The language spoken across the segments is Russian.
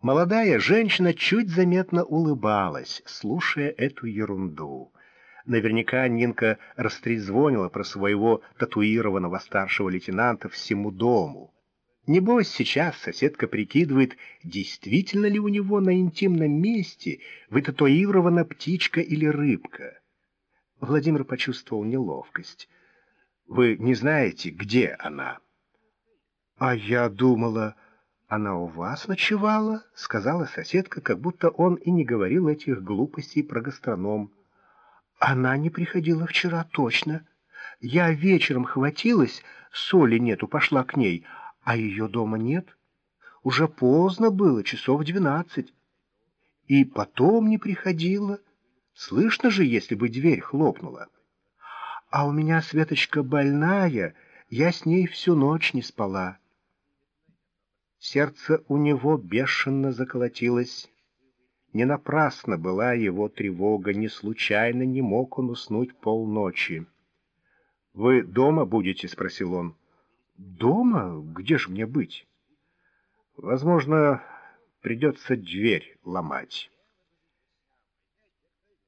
Молодая женщина чуть заметно улыбалась, слушая эту ерунду. Наверняка Нинка растрезвонила про своего татуированного старшего лейтенанта всему дому. Небось, сейчас соседка прикидывает, действительно ли у него на интимном месте вытатуирована птичка или рыбка. Владимир почувствовал неловкость. «Вы не знаете, где она?» «А я думала...» «Она у вас ночевала?» — сказала соседка, как будто он и не говорил этих глупостей про гастроном. «Она не приходила вчера точно. Я вечером хватилась, соли нету, пошла к ней, а ее дома нет. Уже поздно было, часов двенадцать. И потом не приходила. Слышно же, если бы дверь хлопнула. А у меня Светочка больная, я с ней всю ночь не спала». Сердце у него бешено заколотилось. Не напрасно была его тревога, не случайно не мог он уснуть полночи. «Вы дома будете?» — спросил он. «Дома? Где же мне быть?» «Возможно, придется дверь ломать».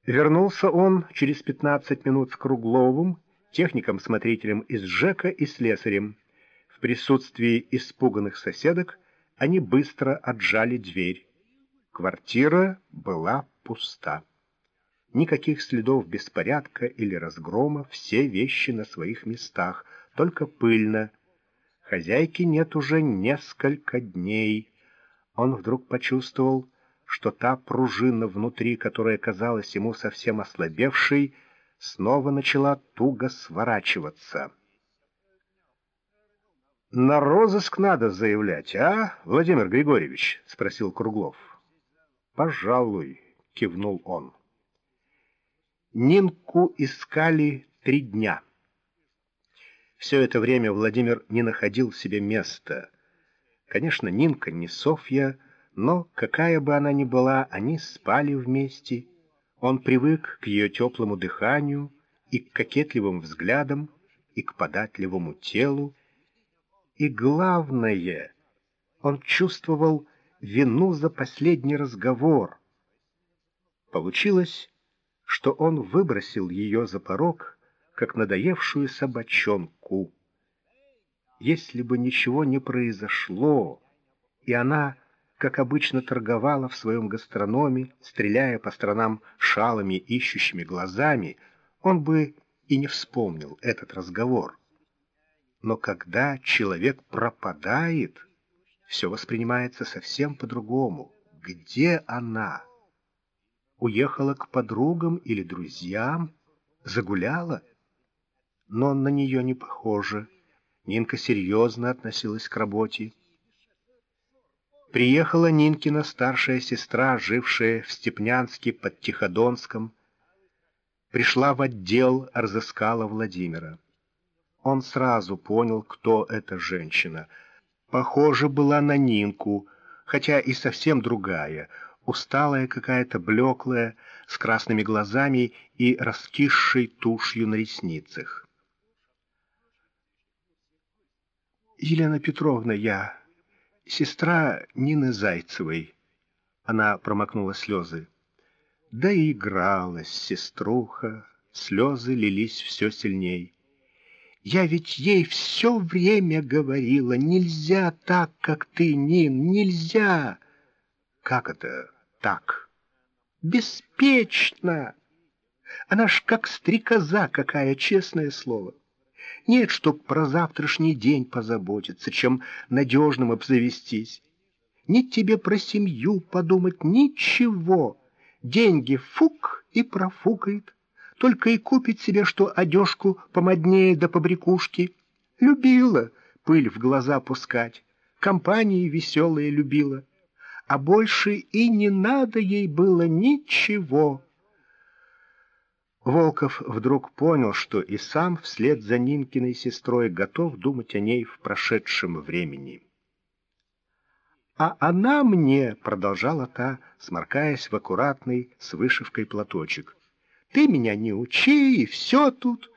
Вернулся он через пятнадцать минут с Кругловым, техником-смотрителем из ЖЭКа и слесарем. В присутствии испуганных соседок они быстро отжали дверь. Квартира была пуста. Никаких следов беспорядка или разгрома, все вещи на своих местах, только пыльно. Хозяйки нет уже несколько дней. Он вдруг почувствовал, что та пружина внутри, которая казалась ему совсем ослабевшей, снова начала туго сворачиваться. «На розыск надо заявлять, а, Владимир Григорьевич?» — спросил Круглов. «Пожалуй», — кивнул он. Нинку искали три дня. Все это время Владимир не находил себе места. Конечно, Нинка не Софья, но, какая бы она ни была, они спали вместе. Он привык к ее теплому дыханию и к кокетливым взглядам, и к податливому телу, и главное, он чувствовал вину за последний разговор. Получилось, что он выбросил ее за порог, как надоевшую собачонку. Если бы ничего не произошло, и она, как обычно, торговала в своем гастрономе, стреляя по сторонам шалами, ищущими глазами, он бы и не вспомнил этот разговор. Но когда человек пропадает, все воспринимается совсем по-другому. Где она? Уехала к подругам или друзьям? Загуляла? Но на нее не похоже. Нинка серьезно относилась к работе. Приехала Нинкина старшая сестра, жившая в Степнянске под Тиходонском. Пришла в отдел, разыскала Владимира. Он сразу понял, кто эта женщина. Похоже была на Нинку, хотя и совсем другая, усталая какая-то, блеклая, с красными глазами и раскисшей тушью на ресницах. «Елена Петровна, я, сестра Нины Зайцевой». Она промокнула слезы. Да и игралась сеструха, слезы лились все сильней. Я ведь ей все время говорила, нельзя так, как ты, Нин, нельзя. Как это так? Беспечно. Она ж как стрекоза какая, честное слово. Нет, чтоб про завтрашний день позаботиться, чем надежным обзавестись. Ни тебе про семью подумать, ничего. Деньги фук и профукает только и купит себе что одежку помоднее да побрякушки. Любила пыль в глаза пускать, компании веселые любила, а больше и не надо ей было ничего. Волков вдруг понял, что и сам вслед за Нинкиной сестрой готов думать о ней в прошедшем времени. «А она мне», — продолжала та, сморкаясь в аккуратный с вышивкой платочек, ты меня не учи, и все тут.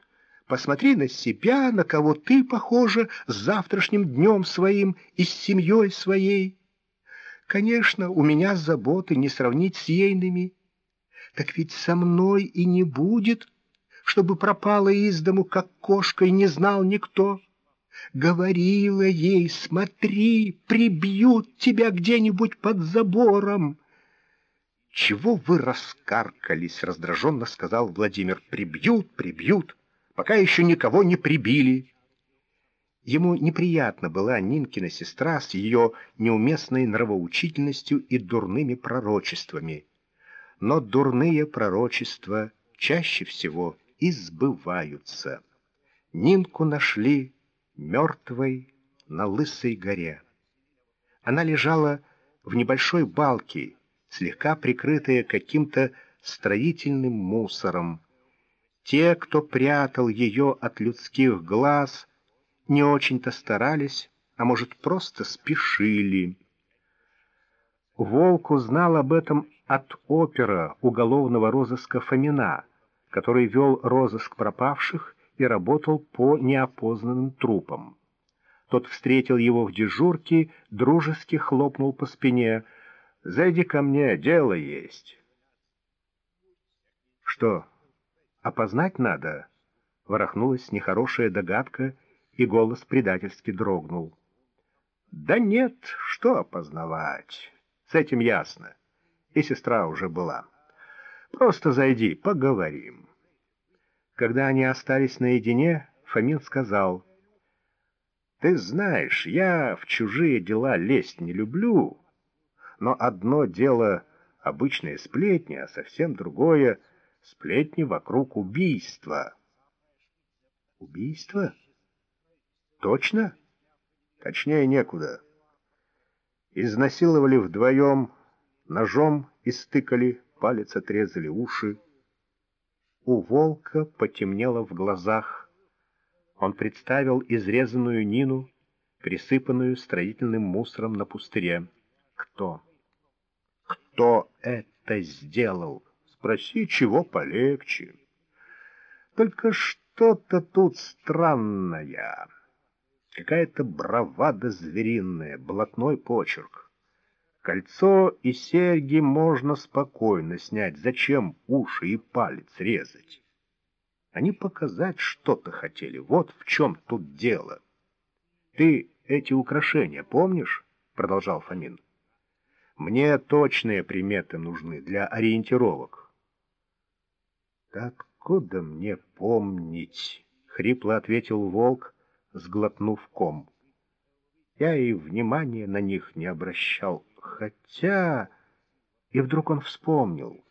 Посмотри на себя, на кого ты похожа с завтрашним днем своим и с семьей своей. Конечно, у меня заботы не сравнить с ейными. Так ведь со мной и не будет, чтобы пропала из дому, как кошка, и не знал никто. Говорила ей, смотри, прибьют тебя где-нибудь под забором. «Чего вы раскаркались?» — раздраженно сказал Владимир. «Прибьют, прибьют, пока еще никого не прибили». Ему неприятна была Нинкина сестра с ее неуместной нравоучительностью и дурными пророчествами. Но дурные пророчества чаще всего избываются. Нинку нашли мертвой на Лысой горе. Она лежала в небольшой балке, слегка прикрытая каким-то строительным мусором. Те, кто прятал ее от людских глаз, не очень-то старались, а может, просто спешили. Волк узнал об этом от опера уголовного розыска Фомина, который вел розыск пропавших и работал по неопознанным трупам. Тот встретил его в дежурке, дружески хлопнул по спине — Зайди ко мне, дело есть. Что, опознать надо? Ворохнулась нехорошая догадка, и голос предательски дрогнул. Да нет, что опознавать? С этим ясно. И сестра уже была. Просто зайди, поговорим. Когда они остались наедине, Фомин сказал, «Ты знаешь, я в чужие дела лезть не люблю, но одно дело обычные сплетни, а совсем другое — сплетни вокруг убийства. Убийство? Точно? Точнее некуда. Изнасиловали вдвоем, ножом истыкали, палец отрезали уши. У волка потемнело в глазах. Он представил изрезанную Нину, присыпанную строительным мусором на пустыре. Кто? Кто это сделал? Спроси, чего полегче. Только что-то тут странное. Какая-то бравада звериная, блатной почерк. Кольцо и серьги можно спокойно снять. Зачем уши и палец резать? Они показать что-то хотели. Вот в чем тут дело. Ты эти украшения помнишь? Продолжал Фомин. Мне точные приметы нужны для ориентировок. «Откуда мне помнить?» — хрипло ответил волк, сглотнув ком. Я и внимания на них не обращал, хотя... И вдруг он вспомнил.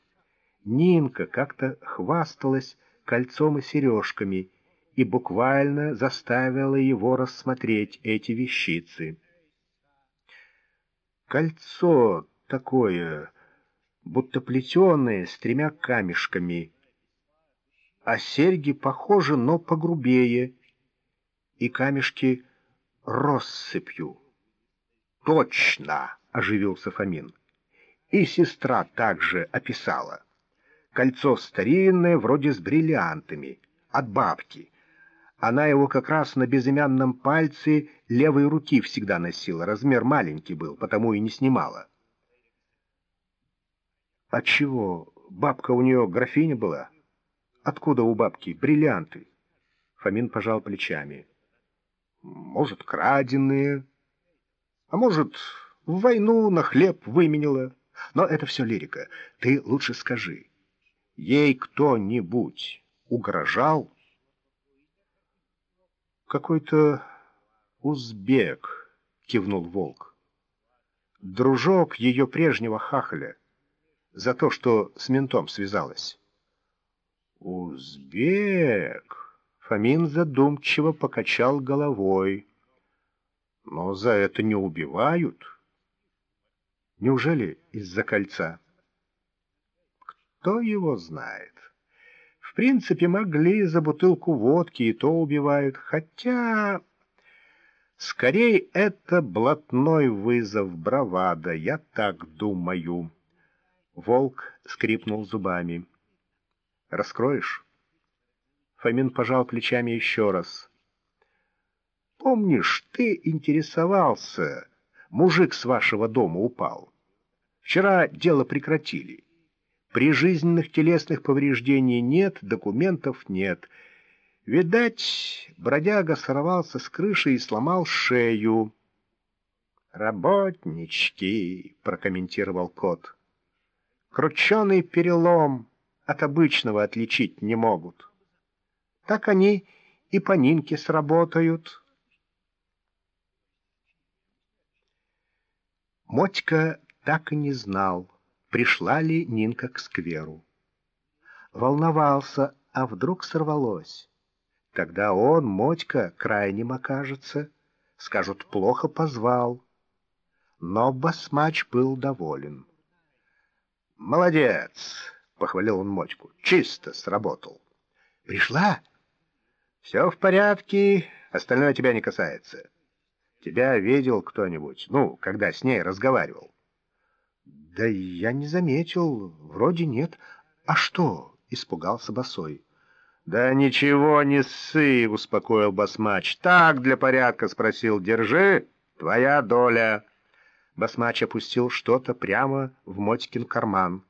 Нинка как-то хвасталась кольцом и сережками и буквально заставила его рассмотреть эти вещицы. Кольцо такое, будто плетеное, с тремя камешками. А серьги похожи, но погрубее, и камешки россыпью. «Точно!» — оживился Фомин. И сестра также описала. Кольцо старинное, вроде с бриллиантами, от бабки — она его как раз на безымянном пальце левой руки всегда носила. Размер маленький был, потому и не снимала. Отчего? Бабка у нее графиня была? Откуда у бабки бриллианты? Фомин пожал плечами. Может, краденые, а может, в войну на хлеб выменила. Но это все лирика. Ты лучше скажи, ей кто-нибудь угрожал? «Какой-то узбек», — кивнул волк. «Дружок ее прежнего хахаля, за то, что с ментом связалась». «Узбек!» — Фомин задумчиво покачал головой. «Но за это не убивают». «Неужели из-за кольца?» «Кто его знает?» Принципе, могли за бутылку водки и то убивают, хотя... Скорее, это блатной вызов, бравада, я так думаю. Волк скрипнул зубами. «Раскроешь?» Фомин пожал плечами еще раз. «Помнишь, ты интересовался, мужик с вашего дома упал. Вчера дело прекратили. Прижизненных телесных повреждений нет, документов нет. Видать, бродяга сорвался с крыши и сломал шею. «Работнички», — прокомментировал кот. «Крученый перелом от обычного отличить не могут. Так они и по Нинке сработают». Мотька так и не знал, пришла ли Нинка к скверу. Волновался, а вдруг сорвалось. Тогда он, Мотька, крайним окажется. Скажут, плохо позвал. Но басмач был доволен. «Молодец!» — похвалил он Мотьку. «Чисто сработал». «Пришла?» «Все в порядке, остальное тебя не касается». Тебя видел кто-нибудь? Ну, когда с ней разговаривал?» «Да я не заметил. Вроде нет. А что?» — испугался Босой. «Да ничего не ссы!» — успокоил Басмач. «Так, для порядка спросил. Держи, твоя доля!» Басмач опустил что-то прямо в Мотькин карман.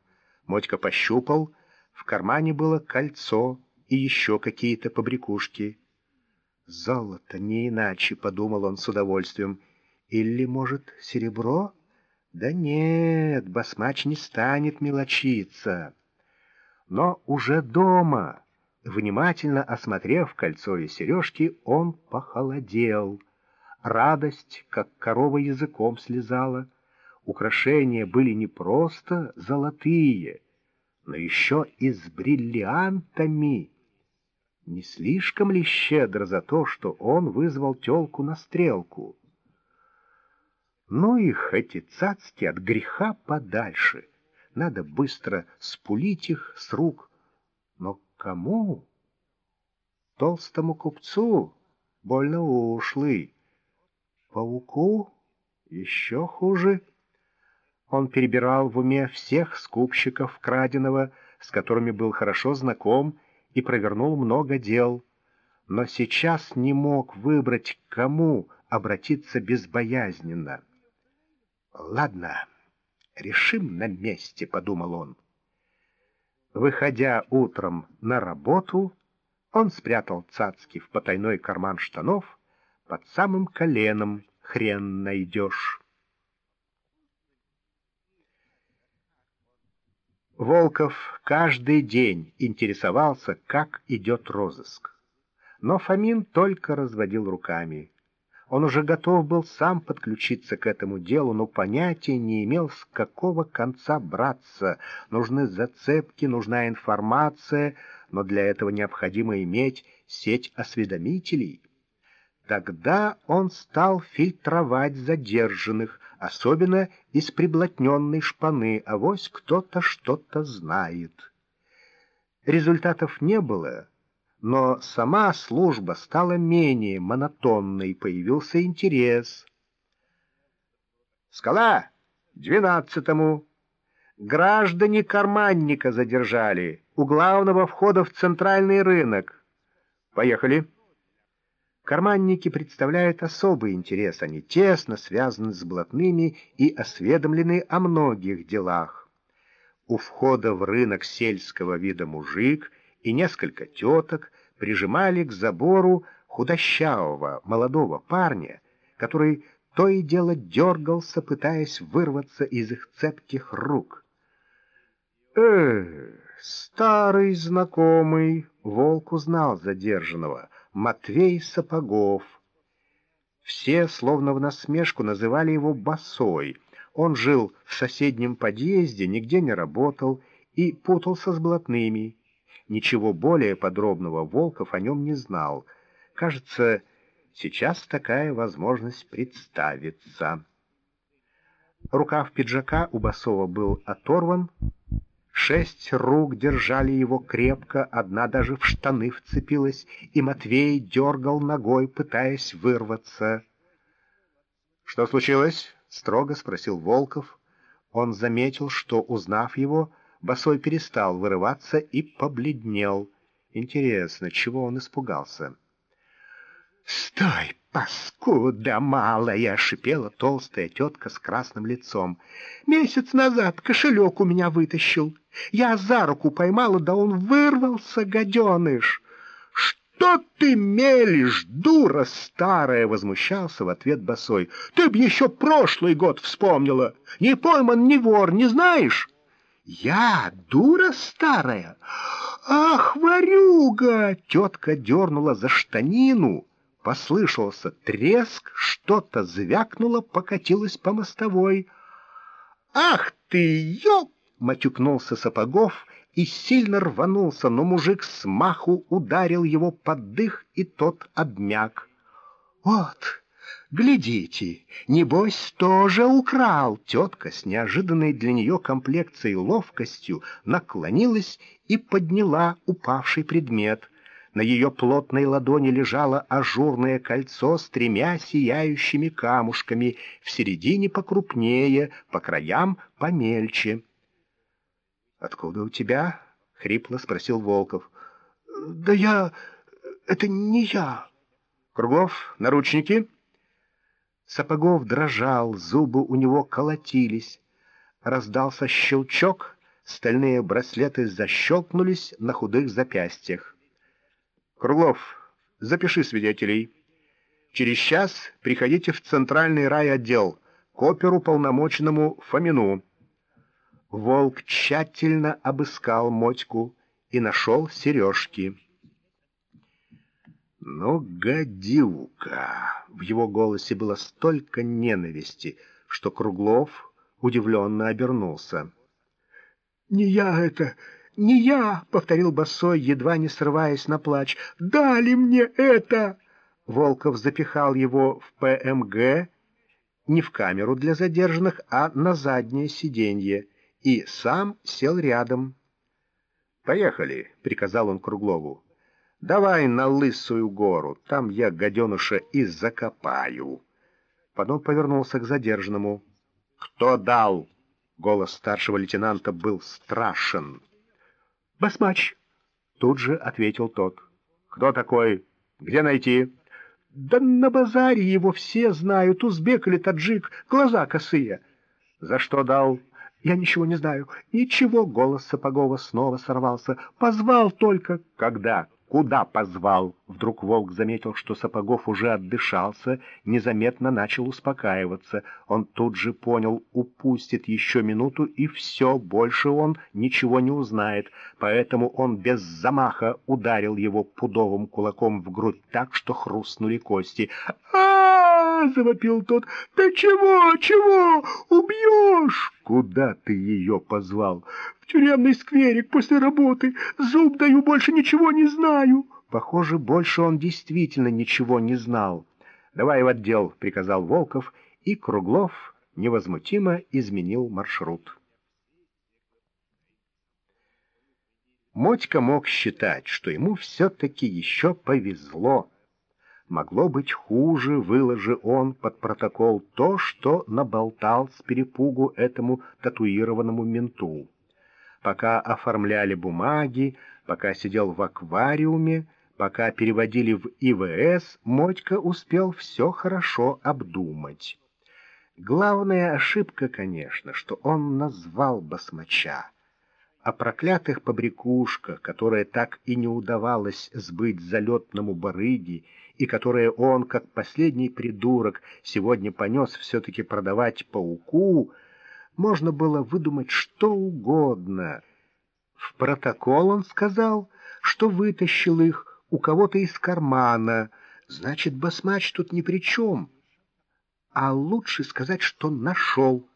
Мотька пощупал. В кармане было кольцо и еще какие-то побрякушки. Золото, не иначе, — подумал он с удовольствием. Или, может, серебро? Да нет, басмач не станет мелочиться. Но уже дома, внимательно осмотрев кольцо и сережки, он похолодел. Радость, как корова языком слезала. Украшения были не просто золотые, но еще и с бриллиантами — не слишком ли щедро за то, что он вызвал телку на стрелку? Ну их, эти цацки, от греха подальше. Надо быстро спулить их с рук. Но кому? Толстому купцу? Больно ушлый. Пауку? Еще хуже. Он перебирал в уме всех скупщиков краденого, с которыми был хорошо знаком, и провернул много дел, но сейчас не мог выбрать, кому обратиться безбоязненно. «Ладно, решим на месте», — подумал он. Выходя утром на работу, он спрятал цацки в потайной карман штанов, под самым коленом хрен найдешь. Волков каждый день интересовался, как идет розыск. Но Фомин только разводил руками. Он уже готов был сам подключиться к этому делу, но понятия не имел, с какого конца браться. Нужны зацепки, нужна информация, но для этого необходимо иметь сеть осведомителей. Тогда он стал фильтровать задержанных, особенно из приблотненной шпаны, а вось кто-то что-то знает. Результатов не было, но сама служба стала менее монотонной, появился интерес. «Скала! Двенадцатому! Граждане карманника задержали у главного входа в центральный рынок. Поехали!» Карманники представляют особый интерес, они тесно связаны с блатными и осведомлены о многих делах. У входа в рынок сельского вида мужик и несколько теток прижимали к забору худощавого молодого парня, который то и дело дергался, пытаясь вырваться из их цепких рук. «Э, старый знакомый!» — волк узнал задержанного — Матвей Сапогов. Все, словно в насмешку, называли его Босой. Он жил в соседнем подъезде, нигде не работал и путался с блатными. Ничего более подробного Волков о нем не знал. Кажется, сейчас такая возможность представится. Рукав пиджака у Басова был оторван, Шесть рук держали его крепко, одна даже в штаны вцепилась, и Матвей дергал ногой, пытаясь вырваться. — Что случилось? — строго спросил Волков. Он заметил, что, узнав его, Босой перестал вырываться и побледнел. Интересно, чего он испугался? «Стой, паскуда малая!» — шипела толстая тетка с красным лицом. «Месяц назад кошелек у меня вытащил. Я за руку поймала, да он вырвался, гаденыш!» «Что ты мелешь, дура старая!» — возмущался в ответ босой. «Ты б еще прошлый год вспомнила! Не пойман, не вор, не знаешь?» «Я дура старая? Ах, варюга!» Тетка дернула за штанину. Послышался треск, что-то звякнуло, покатилось по мостовой. «Ах ты, ёп!» — матюкнулся Сапогов и сильно рванулся, но мужик с маху ударил его под дых, и тот обмяк. «Вот, глядите, небось, тоже украл!» Тетка с неожиданной для нее комплекцией ловкостью наклонилась и подняла упавший предмет. На ее плотной ладони лежало ажурное кольцо с тремя сияющими камушками, в середине покрупнее, по краям помельче. «Откуда у тебя?» — хрипло спросил Волков. «Да я... это не я». «Кругов, наручники?» Сапогов дрожал, зубы у него колотились. Раздался щелчок, стальные браслеты защелкнулись на худых запястьях. «Круглов, запиши свидетелей. Через час приходите в центральный райотдел к оперу полномоченному Фомину». Волк тщательно обыскал Мотьку и нашел сережки. «Ну, гадюка!» В его голосе было столько ненависти, что Круглов удивленно обернулся. «Не я это! Не я!» — повторил Босой, едва не срываясь на плач. «Дали мне это!» Волков запихал его в ПМГ, не в камеру для задержанных, а на заднее сиденье и сам сел рядом. «Поехали», — приказал он Круглову. «Давай на Лысую гору, там я гаденыша и закопаю». Потом повернулся к задержанному. «Кто дал?» — голос старшего лейтенанта был страшен. «Басмач», — тут же ответил тот. «Кто такой? Где найти?» «Да на базаре его все знают, узбек или таджик, глаза косые». «За что дал?» Я ничего не знаю. Ничего, голос Сапогова снова сорвался. Позвал только. Когда? Куда позвал? Вдруг волк заметил, что Сапогов уже отдышался, незаметно начал успокаиваться. Он тут же понял, упустит еще минуту, и все, больше он ничего не узнает. Поэтому он без замаха ударил его пудовым кулаком в грудь так, что хрустнули кости. А, завопил тот. «Ты чего, чего? Убьешь?» «Куда ты ее позвал?» «В тюремный скверик после работы. Зуб даю, больше ничего не знаю». Похоже, больше он действительно ничего не знал. «Давай в отдел», — приказал Волков, и Круглов невозмутимо изменил маршрут. Мотька мог считать, что ему все-таки еще повезло. Могло быть хуже, выложи он под протокол то, что наболтал с перепугу этому татуированному менту. Пока оформляли бумаги, пока сидел в аквариуме, пока переводили в ИВС, Мотька успел все хорошо обдумать. Главная ошибка, конечно, что он назвал басмача. О проклятых побрякушках, которые так и не удавалось сбыть залетному барыге, и которые он, как последний придурок, сегодня понес все-таки продавать пауку, можно было выдумать что угодно. В протокол он сказал, что вытащил их у кого-то из кармана, значит, басмач тут ни при чем. А лучше сказать, что нашел.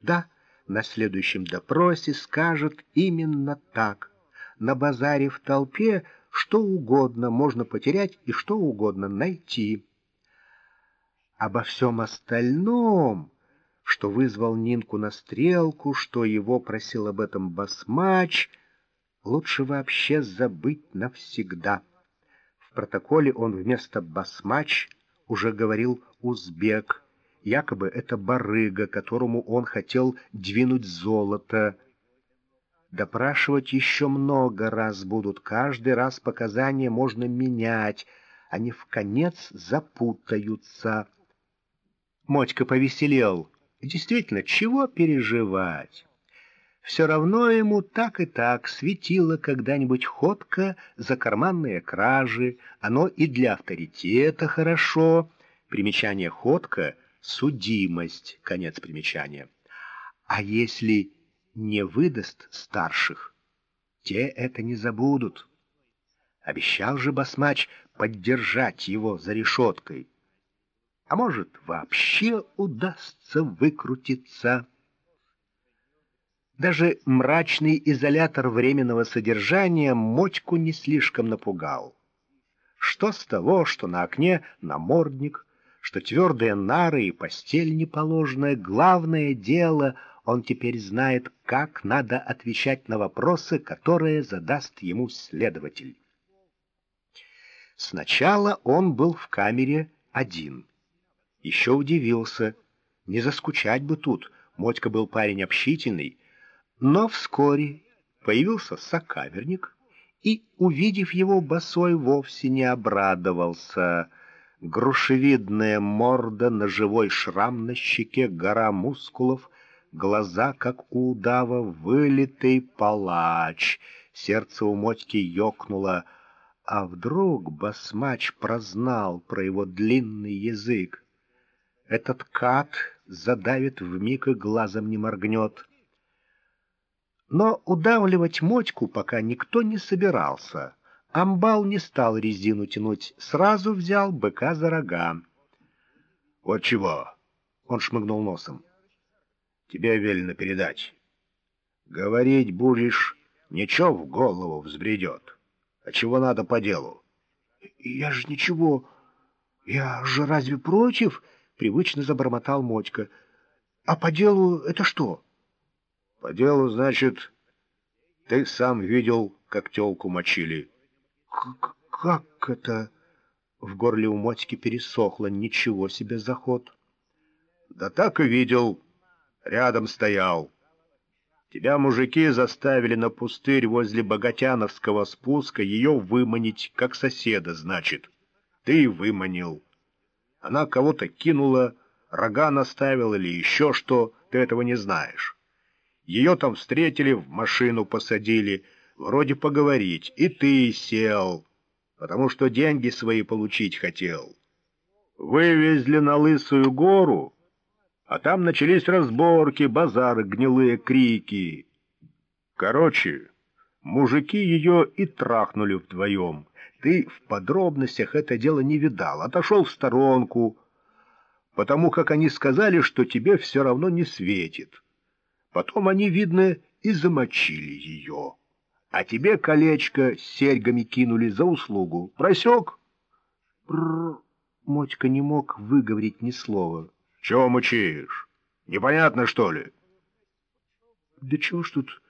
Да, на следующем допросе скажет именно так. На базаре в толпе что угодно можно потерять и что угодно найти. Обо всем остальном, что вызвал Нинку на стрелку, что его просил об этом басмач, лучше вообще забыть навсегда. В протоколе он вместо басмач уже говорил узбек. Якобы это барыга, которому он хотел двинуть золото, Допрашивать еще много раз будут, каждый раз показания можно менять, они в конец запутаются. Мотька повеселел. Действительно, чего переживать? Все равно ему так и так светило когда-нибудь ходка за карманные кражи, оно и для авторитета хорошо. Примечание ходка — судимость, конец примечания. А если не выдаст старших, те это не забудут. Обещал же басмач поддержать его за решеткой. А может, вообще удастся выкрутиться. Даже мрачный изолятор временного содержания Мотьку не слишком напугал. Что с того, что на окне намордник, что твердые нары и постель неположенная, главное дело, он теперь знает, как надо отвечать на вопросы, которые задаст ему следователь. Сначала он был в камере один. Еще удивился, не заскучать бы тут, Мотька был парень общительный, но вскоре появился сокамерник и, увидев его босой, вовсе не обрадовался. Грушевидная морда, ножевой шрам на щеке, гора мускулов, глаза, как у удава, вылитый палач. Сердце у Мотьки ёкнуло. А вдруг басмач прознал про его длинный язык? Этот кат задавит вмиг и глазом не моргнет. Но удавливать мотьку пока никто не собирался. Амбал не стал резину тянуть, сразу взял быка за рога. — Вот чего? — он шмыгнул носом. — Тебе велено передать. Говорить будешь, ничего в голову взбредет. А чего надо по делу? — Я же ничего... Я же разве против? — привычно забормотал Мотька. — А по делу это что? — по делу, значит, ты сам видел, как телку мочили. К как это? В горле у Мотики пересохло. Ничего себе заход. Да так и видел. Рядом стоял. Тебя мужики заставили на пустырь возле Богатяновского спуска ее выманить, как соседа, значит. Ты выманил. Она кого-то кинула, рога наставила или еще что, ты этого не знаешь. Ее там встретили, в машину посадили, вроде поговорить, и ты сел, потому что деньги свои получить хотел. Вывезли на Лысую гору, а там начались разборки, базары, гнилые крики. Короче, мужики ее и трахнули вдвоем. Ты в подробностях это дело не видал, отошел в сторонку, потому как они сказали, что тебе все равно не светит. Потом они, видно, и замочили ее. А тебе колечко с серьгами кинули за услугу. Просек? Бррр. Мотька не мог выговорить ни слова. — Чего мучишь? Непонятно, что ли? — Да чего ж тут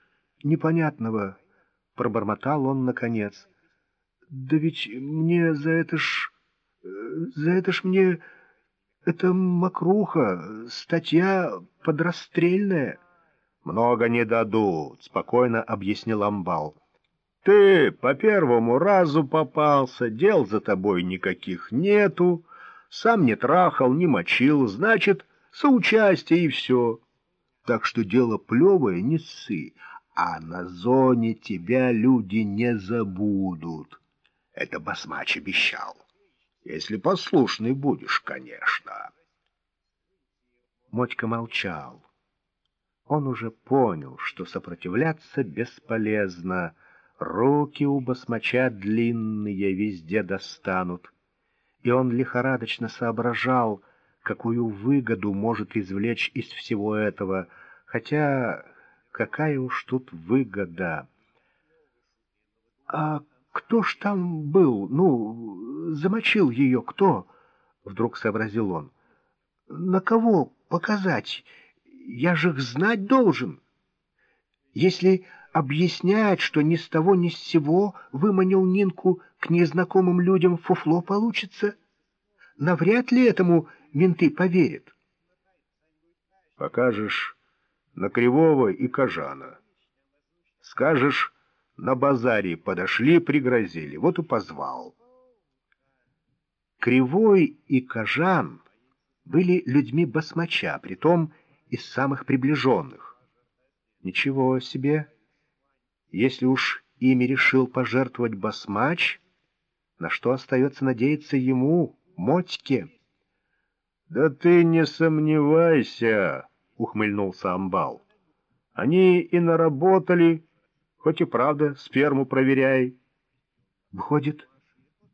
непонятного? — пробормотал он наконец. — Да ведь мне за это ж... За это ж мне... Это мокруха, статья подрастрельная. «Много не дадут», — спокойно объяснил Амбал. «Ты по первому разу попался, дел за тобой никаких нету, сам не трахал, не мочил, значит, соучастие и все. Так что дело плевое не ссы, а на зоне тебя люди не забудут». Это Басмач обещал. Если послушный будешь, конечно. Мотька молчал. Он уже понял, что сопротивляться бесполезно, руки у басмача длинные везде достанут. И он лихорадочно соображал, какую выгоду может извлечь из всего этого, хотя какая уж тут выгода. «А кто ж там был? Ну, замочил ее кто?» — вдруг сообразил он. «На кого показать?» я же их знать должен. Если объяснять, что ни с того ни с сего выманил Нинку к незнакомым людям фуфло получится, навряд ли этому менты поверят. Покажешь на Кривого и Кожана. Скажешь, на базаре подошли, пригрозили, вот и позвал. Кривой и Кожан были людьми басмача, притом из самых приближенных. Ничего себе! Если уж ими решил пожертвовать басмач, на что остается надеяться ему, Мотьке? — Да ты не сомневайся, — ухмыльнулся Амбал. — Они и наработали, хоть и правда сперму проверяй. — Выходит,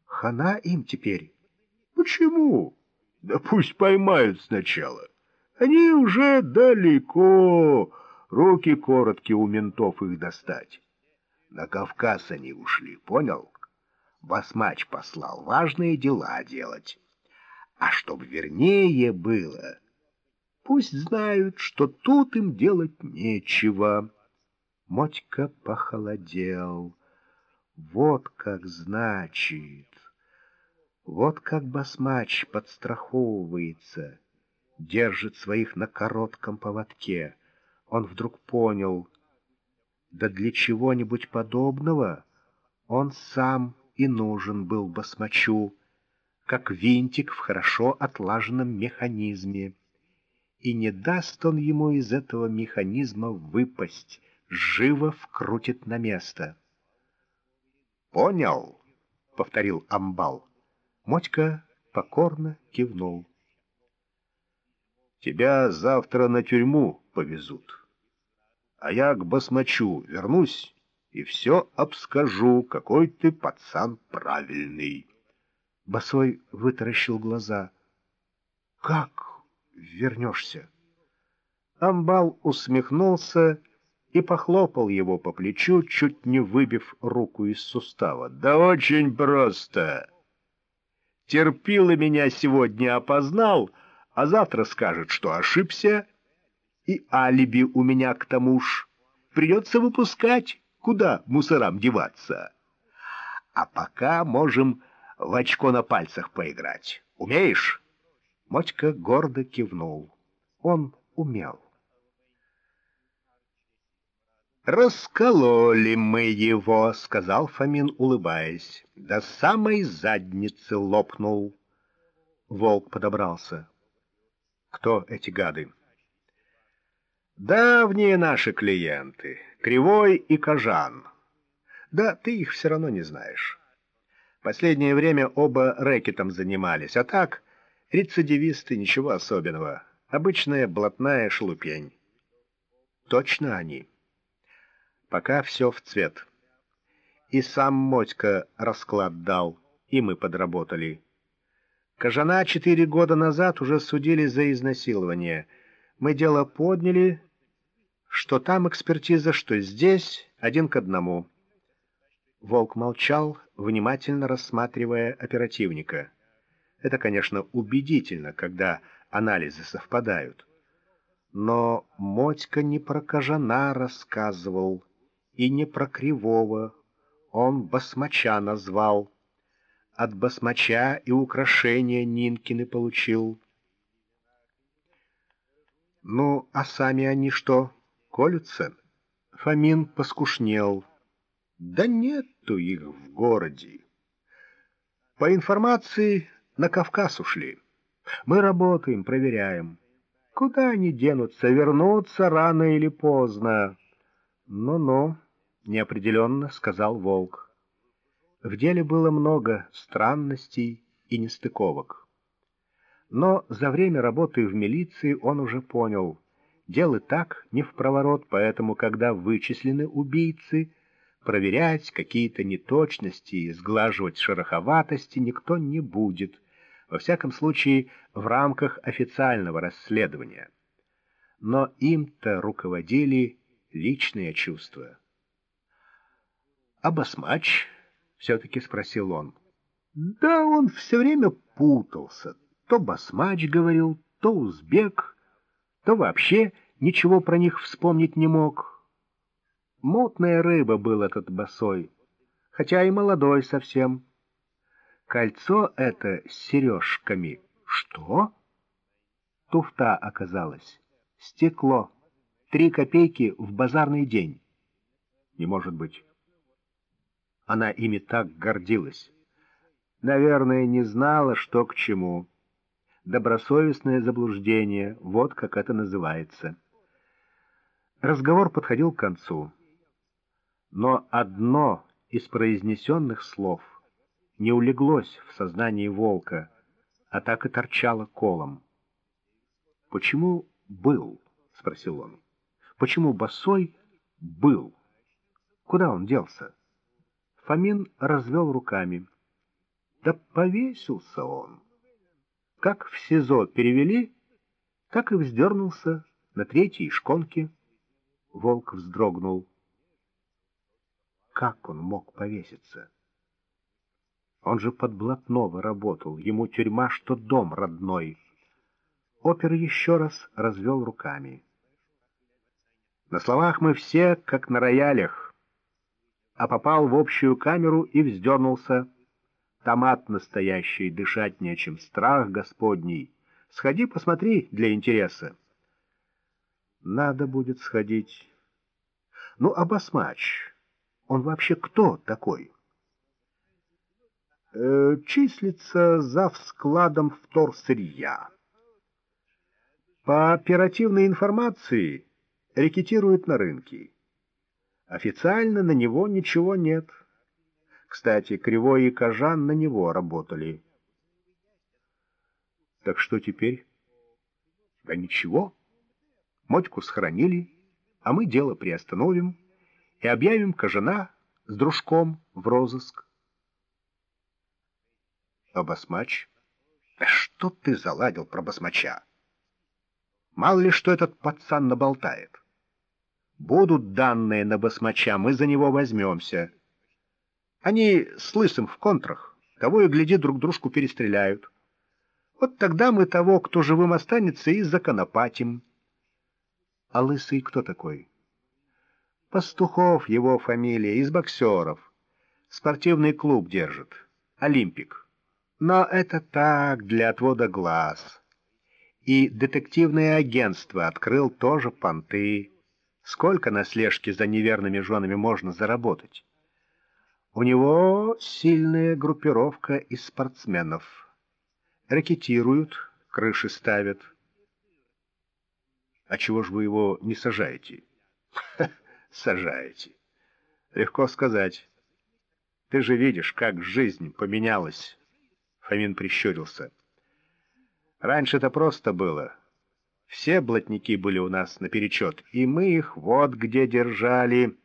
хана им теперь? — Почему? Да пусть поймают сначала. Они уже далеко, руки короткие у ментов их достать. На Кавказ они ушли, понял? Басмач послал важные дела делать. А чтоб вернее было, пусть знают, что тут им делать нечего. Мотька похолодел. Вот как значит. Вот как басмач подстраховывается, держит своих на коротком поводке. Он вдруг понял, да для чего-нибудь подобного он сам и нужен был басмачу, как винтик в хорошо отлаженном механизме. И не даст он ему из этого механизма выпасть, живо вкрутит на место. «Понял», — повторил Амбал. Мотька покорно кивнул. «Тебя завтра на тюрьму повезут» а я к басмачу вернусь и все обскажу, какой ты пацан правильный. Босой вытаращил глаза. «Как вернешься?» Амбал усмехнулся и похлопал его по плечу, чуть не выбив руку из сустава. «Да очень просто. Терпила меня сегодня опознал, а завтра скажет, что ошибся, и алиби у меня к тому ж. Придется выпускать, куда мусорам деваться. А пока можем в очко на пальцах поиграть. Умеешь?» Мотька гордо кивнул. Он умел. «Раскололи мы его», — сказал Фомин, улыбаясь. «До самой задницы лопнул». Волк подобрался. «Кто эти гады?» Давние наши клиенты, Кривой и Кожан. Да ты их все равно не знаешь. Последнее время оба рэкетом занимались, а так рецидивисты, ничего особенного. Обычная блатная шелупень. Точно они. Пока все в цвет. И сам Мотька расклад дал, и мы подработали. Кожана четыре года назад уже судили за изнасилование — мы дело подняли, что там экспертиза, что здесь, один к одному. Волк молчал, внимательно рассматривая оперативника. Это, конечно, убедительно, когда анализы совпадают. Но Мотька не про Кожана рассказывал, и не про Кривого. Он басмача назвал. От басмача и украшения Нинкины получил. Ну, а сами они что, колются? Фомин поскушнел. Да нету их в городе. По информации, на Кавказ ушли. Мы работаем, проверяем. Куда они денутся? Вернутся рано или поздно. Ну-ну, неопределенно сказал Волк. В деле было много странностей и нестыковок. Но за время работы в милиции он уже понял, дело так не в проворот, поэтому, когда вычислены убийцы, проверять какие-то неточности и сглаживать шероховатости никто не будет, во всяком случае в рамках официального расследования. Но им-то руководили личные чувства. «А басмач?» — все-таки спросил он. «Да он все время путался, то басмач говорил, то узбек, то вообще ничего про них вспомнить не мог. Мутная рыба был этот босой, хотя и молодой совсем. Кольцо это с сережками. Что? Туфта оказалась. Стекло. Три копейки в базарный день. Не может быть. Она ими так гордилась. Наверное, не знала, что к чему. Добросовестное заблуждение, вот как это называется. Разговор подходил к концу. Но одно из произнесенных слов не улеглось в сознании волка, а так и торчало колом. «Почему был?» — спросил он. «Почему босой был? Куда он делся?» Фомин развел руками. «Да повесился он. Как в СИЗО перевели, так и вздернулся на третьей шконке». Волк вздрогнул. Как он мог повеситься? Он же под Блатного работал, ему тюрьма, что дом родной. Опер еще раз развел руками. На словах мы все, как на роялях, а попал в общую камеру и вздернулся. Томат настоящий, дышать нечем, страх господний. Сходи, посмотри для интереса. Надо будет сходить. Ну, а басмач, он вообще кто такой? Э, числится за складом вторсырья. По оперативной информации рекетирует на рынке. Официально на него ничего нет. Кстати, Кривой и Кожан на него работали. Так что теперь? Да ничего. Мотьку сохранили, а мы дело приостановим и объявим Кожана с дружком в розыск. А басмач? Что ты заладил про басмача? Мало ли, что этот пацан наболтает. Будут данные на басмача, мы за него возьмемся. Они с лысым в контрах, того и гляди, друг дружку перестреляют. Вот тогда мы того, кто живым останется, и законопатим. А лысый кто такой? Пастухов его фамилия, из боксеров. Спортивный клуб держит, Олимпик. Но это так, для отвода глаз и детективное агентство открыл тоже понты. Сколько на слежке за неверными женами можно заработать? У него сильная группировка из спортсменов. Ракетируют, крыши ставят. А чего ж вы его не сажаете? сажаете. Легко сказать. Ты же видишь, как жизнь поменялась. Фомин прищурился. Раньше это просто было. Все блатники были у нас наперечет, и мы их вот где держали.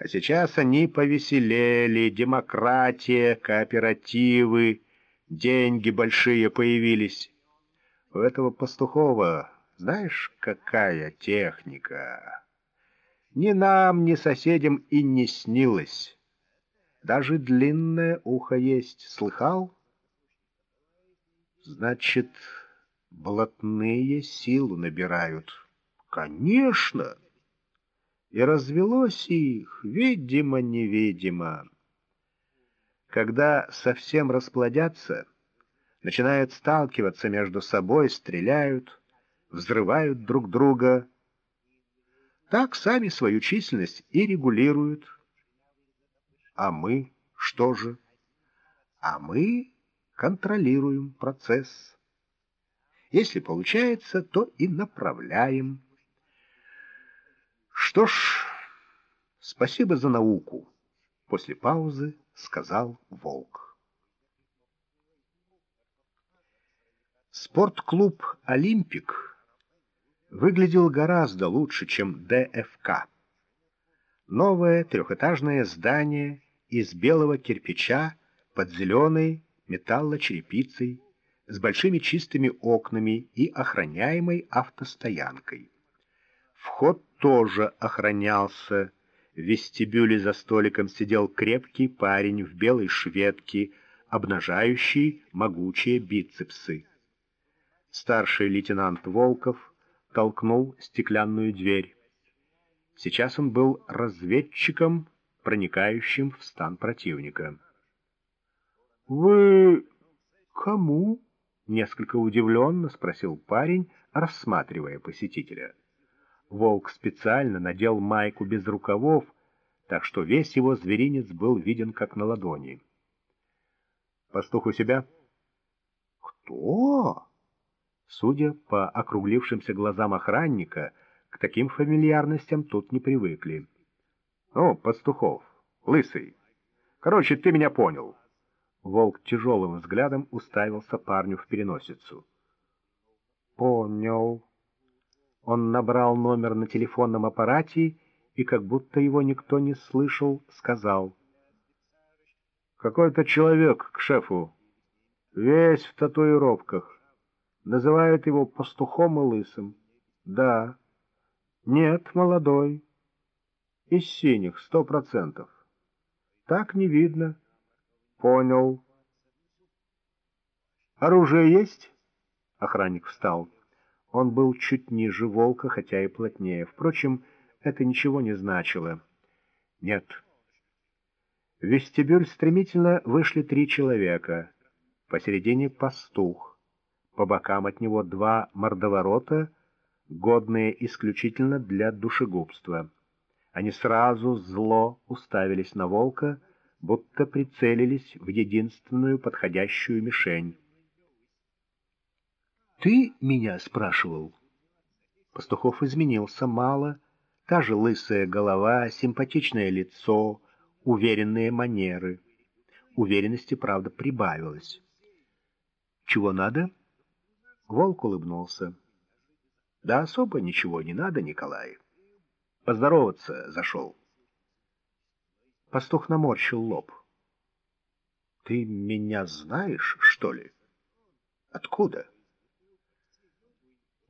А сейчас они повеселели, демократия, кооперативы, деньги большие появились. У этого Пастухова, знаешь, какая техника? Ни нам, ни соседям и не снилось. Даже длинное ухо есть, слыхал? Значит, блатные силу набирают. Конечно! И развелось их, видимо-невидимо. Когда совсем расплодятся, начинают сталкиваться между собой, стреляют, взрывают друг друга. Так сами свою численность и регулируют. А мы что же? А мы контролируем процесс. Если получается, то и направляем. Что ж, спасибо за науку, после паузы сказал Волк. Спортклуб «Олимпик» выглядел гораздо лучше, чем ДФК. Новое трехэтажное здание из белого кирпича под зеленой металлочерепицей, с большими чистыми окнами и охраняемой автостоянкой. Вход тоже охранялся. В вестибюле за столиком сидел крепкий парень в белой шведке, обнажающий могучие бицепсы. Старший лейтенант Волков толкнул стеклянную дверь. Сейчас он был разведчиком, проникающим в стан противника. «Вы кому?» — несколько удивленно спросил парень, рассматривая посетителя. Волк специально надел майку без рукавов, так что весь его зверинец был виден как на ладони. Пастух у себя? Кто? Судя по округлившимся глазам охранника, к таким фамильярностям тут не привыкли. «О, Пастухов, лысый. Короче, ты меня понял». Волк тяжелым взглядом уставился парню в переносицу. «Понял». Он набрал номер на телефонном аппарате и, как будто его никто не слышал, сказал. «Какой-то человек к шефу, весь в татуировках. Называют его пастухом и лысым. Да. Нет, молодой. Из синих, сто процентов. Так не видно. Понял. Оружие есть? Охранник встал. Он был чуть ниже волка, хотя и плотнее. Впрочем, это ничего не значило. Нет. В вестибюль стремительно вышли три человека. Посередине пастух. По бокам от него два мордоворота, годные исключительно для душегубства. Они сразу зло уставились на волка, будто прицелились в единственную подходящую мишень. «Ты меня спрашивал?» Пастухов изменился мало, та же лысая голова, симпатичное лицо, уверенные манеры. Уверенности, правда, прибавилось. «Чего надо?» Волк улыбнулся. «Да особо ничего не надо, Николай. Поздороваться зашел». Пастух наморщил лоб. «Ты меня знаешь, что ли? Откуда?»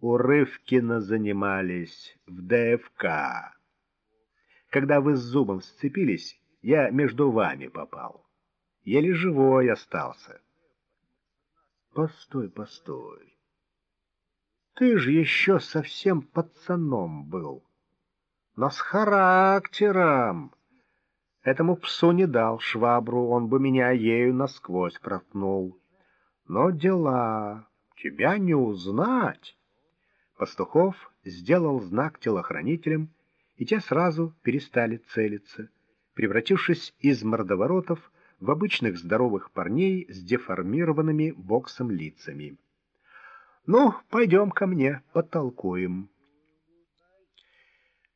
У Рывкина занимались в ДФК. Когда вы с Зубом сцепились, я между вами попал. Еле живой остался. Постой, постой. Ты же еще совсем пацаном был. Но с характером. Этому псу не дал швабру, он бы меня ею насквозь проткнул. Но дела, тебя не узнать. Пастухов сделал знак телохранителям, и те сразу перестали целиться, превратившись из мордоворотов в обычных здоровых парней с деформированными боксом лицами. «Ну, пойдем ко мне, потолкуем».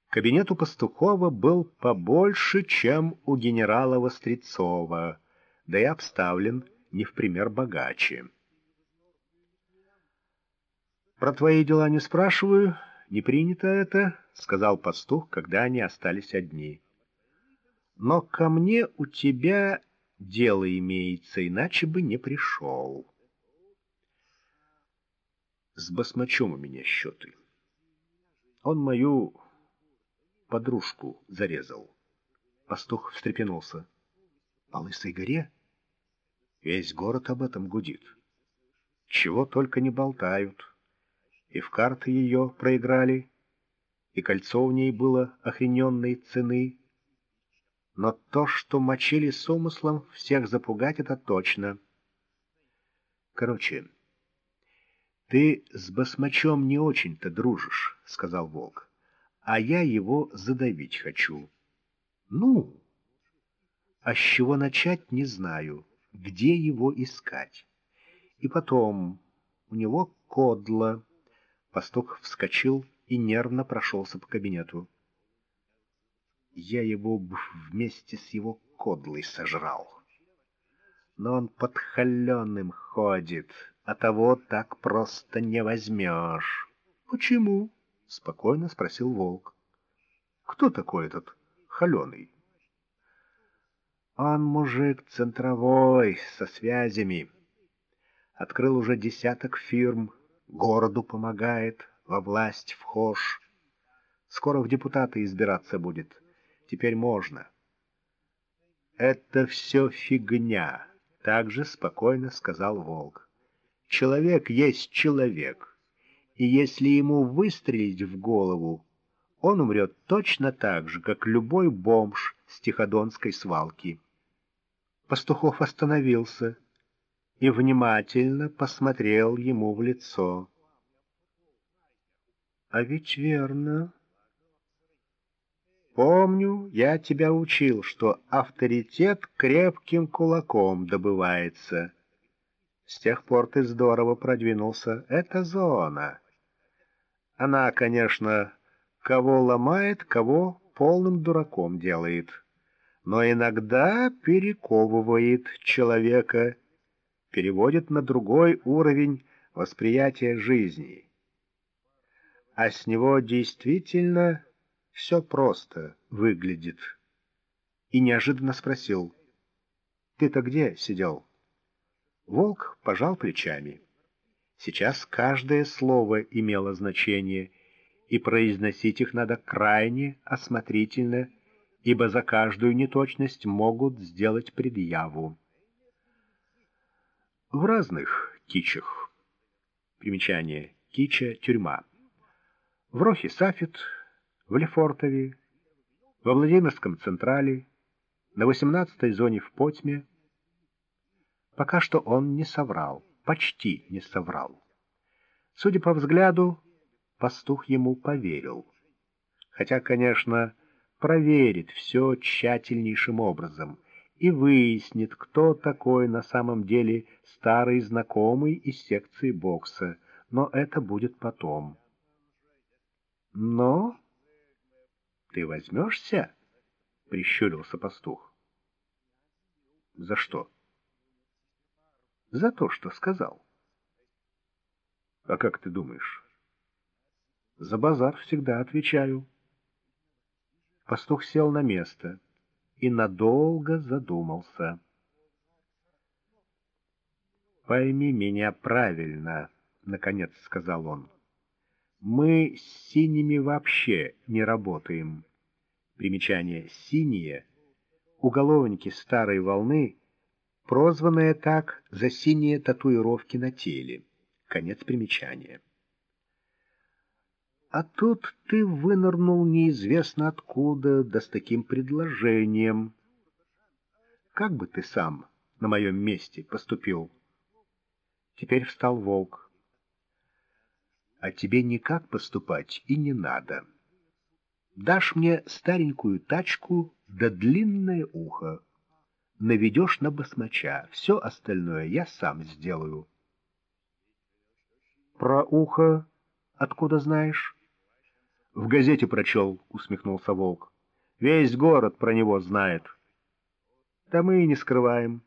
Кабинет у Пастухова был побольше, чем у генерала Вострецова, да и обставлен не в пример богаче. «Про твои дела не спрашиваю, не принято это», — сказал пастух, когда они остались одни. «Но ко мне у тебя дело имеется, иначе бы не пришел». С басмачом у меня счеты. Он мою подружку зарезал. Пастух встрепенулся. По Лысой горе? Весь город об этом гудит. Чего только не болтают и в карты ее проиграли, и кольцо в ней было охрененной цены. Но то, что мочили с умыслом всех запугать, это точно. Короче, ты с басмачом не очень-то дружишь, — сказал волк, — а я его задавить хочу. Ну, а с чего начать, не знаю, где его искать. И потом, у него кодло, Пастух вскочил и нервно прошелся по кабинету. Я его вместе с его кодлой сожрал. Но он под холеным ходит, а того так просто не возьмешь. — Почему? — спокойно спросил волк. — Кто такой этот холеный? Он мужик центровой, со связями. Открыл уже десяток фирм, городу помогает, во власть вхож. Скоро в депутаты избираться будет. Теперь можно. Это все фигня, так же спокойно сказал Волк. Человек есть человек, и если ему выстрелить в голову, он умрет точно так же, как любой бомж с Тиходонской свалки. Пастухов остановился и внимательно посмотрел ему в лицо. «А ведь верно. Помню, я тебя учил, что авторитет крепким кулаком добывается. С тех пор ты здорово продвинулся. Это зона. Она, конечно, кого ломает, кого полным дураком делает, но иногда перековывает человека, переводит на другой уровень восприятия жизни. А с него действительно все просто выглядит. И неожиданно спросил, «Ты-то где сидел?» Волк пожал плечами. Сейчас каждое слово имело значение, и произносить их надо крайне осмотрительно, ибо за каждую неточность могут сделать предъяву. В разных кичах. Примечание. Кича — тюрьма. В Рохе-Сафит, в Лефортове, во Владимирском Централе, на 18-й зоне в Потьме. Пока что он не соврал, почти не соврал. Судя по взгляду, пастух ему поверил. Хотя, конечно, проверит все тщательнейшим образом и выяснит, кто такой на самом деле старый знакомый из секции бокса, но это будет потом. Но ты возьмешься? — прищурился пастух. — За что? — За то, что сказал. — А как ты думаешь? — За базар всегда отвечаю. Пастух сел на место и надолго задумался. «Пойми меня правильно», — наконец сказал он. Мы с синими вообще не работаем. Примечание «синие» — уголовники старой волны, прозванные так за синие татуировки на теле. Конец примечания. А тут ты вынырнул неизвестно откуда, да с таким предложением. Как бы ты сам на моем месте поступил? Теперь встал волк а тебе никак поступать и не надо. Дашь мне старенькую тачку да длинное ухо. Наведешь на басмача, все остальное я сам сделаю. Про ухо откуда знаешь? В газете прочел, усмехнулся волк. Весь город про него знает. Да мы и не скрываем.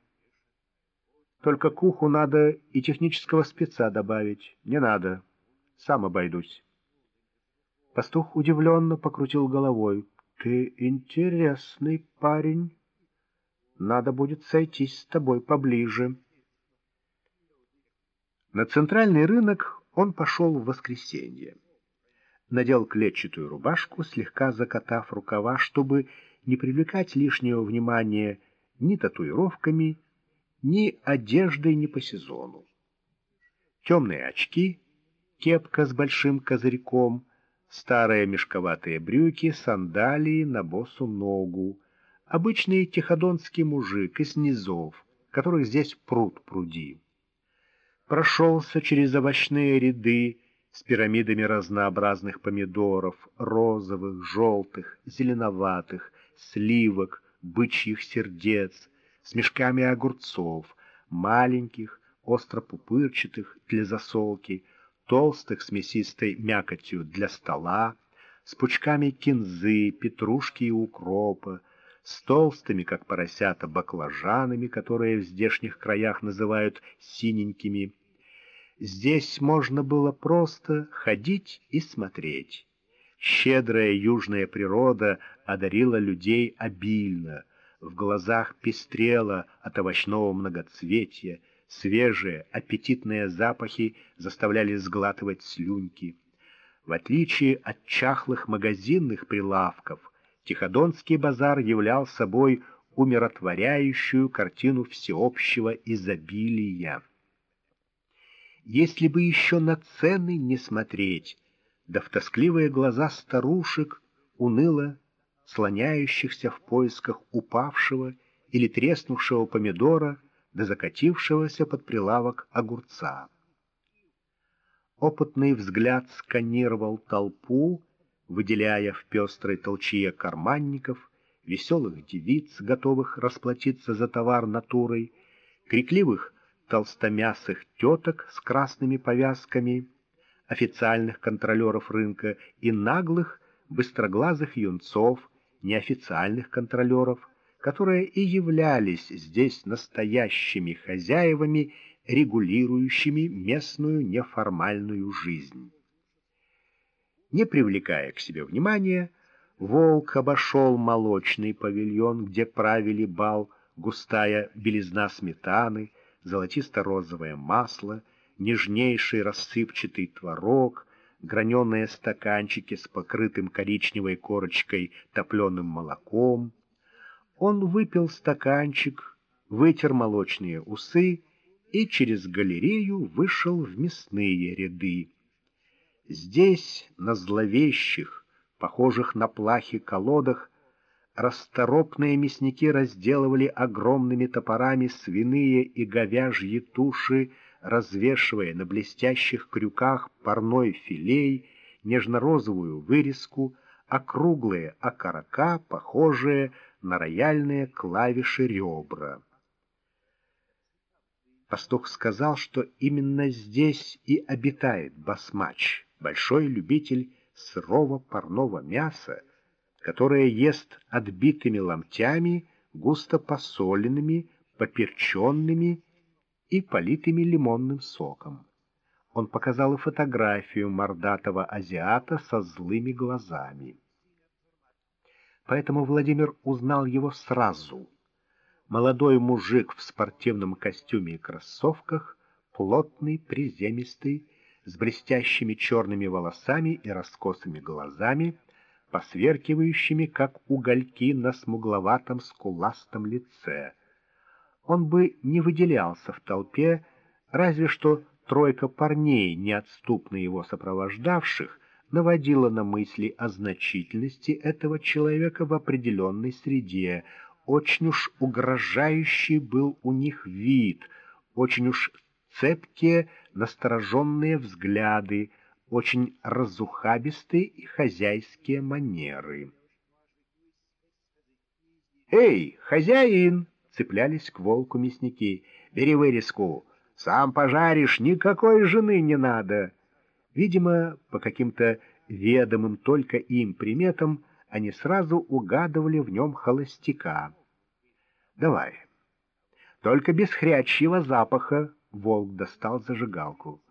Только к уху надо и технического спеца добавить. Не надо. Сам обойдусь. Пастух удивленно покрутил головой. Ты интересный парень. Надо будет сойтись с тобой поближе. На центральный рынок он пошел в воскресенье. Надел клетчатую рубашку, слегка закатав рукава, чтобы не привлекать лишнего внимания ни татуировками, ни одеждой не по сезону. Темные очки — кепка с большим козырьком, старые мешковатые брюки, сандалии на босу ногу, обычный тиходонский мужик из низов, которых здесь пруд пруди. Прошелся через овощные ряды с пирамидами разнообразных помидоров, розовых, желтых, зеленоватых, сливок, бычьих сердец, с мешками огурцов, маленьких, остро-пупырчатых для засолки, толстых с мясистой мякотью для стола, с пучками кинзы, петрушки и укропа, с толстыми, как поросята, баклажанами, которые в здешних краях называют синенькими. Здесь можно было просто ходить и смотреть. Щедрая южная природа одарила людей обильно, в глазах пестрела от овощного многоцветия, Свежие, аппетитные запахи заставляли сглатывать слюнки. В отличие от чахлых магазинных прилавков, Тиходонский базар являл собой умиротворяющую картину всеобщего изобилия. Если бы еще на цены не смотреть, да в тоскливые глаза старушек, уныло слоняющихся в поисках упавшего или треснувшего помидора, до закатившегося под прилавок огурца. Опытный взгляд сканировал толпу, выделяя в пестрой толчье карманников, веселых девиц, готовых расплатиться за товар натурой, крикливых толстомясых теток с красными повязками, официальных контролеров рынка и наглых, быстроглазых юнцов, неофициальных контролеров, которые и являлись здесь настоящими хозяевами, регулирующими местную неформальную жизнь. Не привлекая к себе внимания, волк обошел молочный павильон, где правили бал, густая белизна сметаны, золотисто-розовое масло, нежнейший рассыпчатый творог, граненые стаканчики с покрытым коричневой корочкой топленым молоком. Он выпил стаканчик, вытер молочные усы и через галерею вышел в мясные ряды. Здесь, на зловещих, похожих на плахи колодах, расторопные мясники разделывали огромными топорами свиные и говяжьи туши, развешивая на блестящих крюках парной филей, нежно-розовую вырезку, округлые окорока, похожие на рояльные клавиши ребра. Пастух сказал, что именно здесь и обитает басмач, большой любитель сырого парного мяса, которое ест отбитыми ломтями, густо посоленными, поперченными и политыми лимонным соком. Он показал и фотографию мордатого азиата со злыми глазами. Поэтому Владимир узнал его сразу. Молодой мужик в спортивном костюме и кроссовках, плотный, приземистый, с блестящими черными волосами и раскосыми глазами, посверкивающими, как угольки на смугловатом скуластом лице. Он бы не выделялся в толпе, разве что тройка парней, неотступно его сопровождавших, наводила на мысли о значительности этого человека в определенной среде. Очень уж угрожающий был у них вид, очень уж цепкие, настороженные взгляды, очень разухабистые и хозяйские манеры. «Эй, хозяин!» — цеплялись к волку мясники. «Бери вырезку! Сам пожаришь, никакой жены не надо!» Видимо, по каким-то ведомым только им приметам они сразу угадывали в нем холостяка. «Давай, только без хрячьего запаха!» — волк достал зажигалку.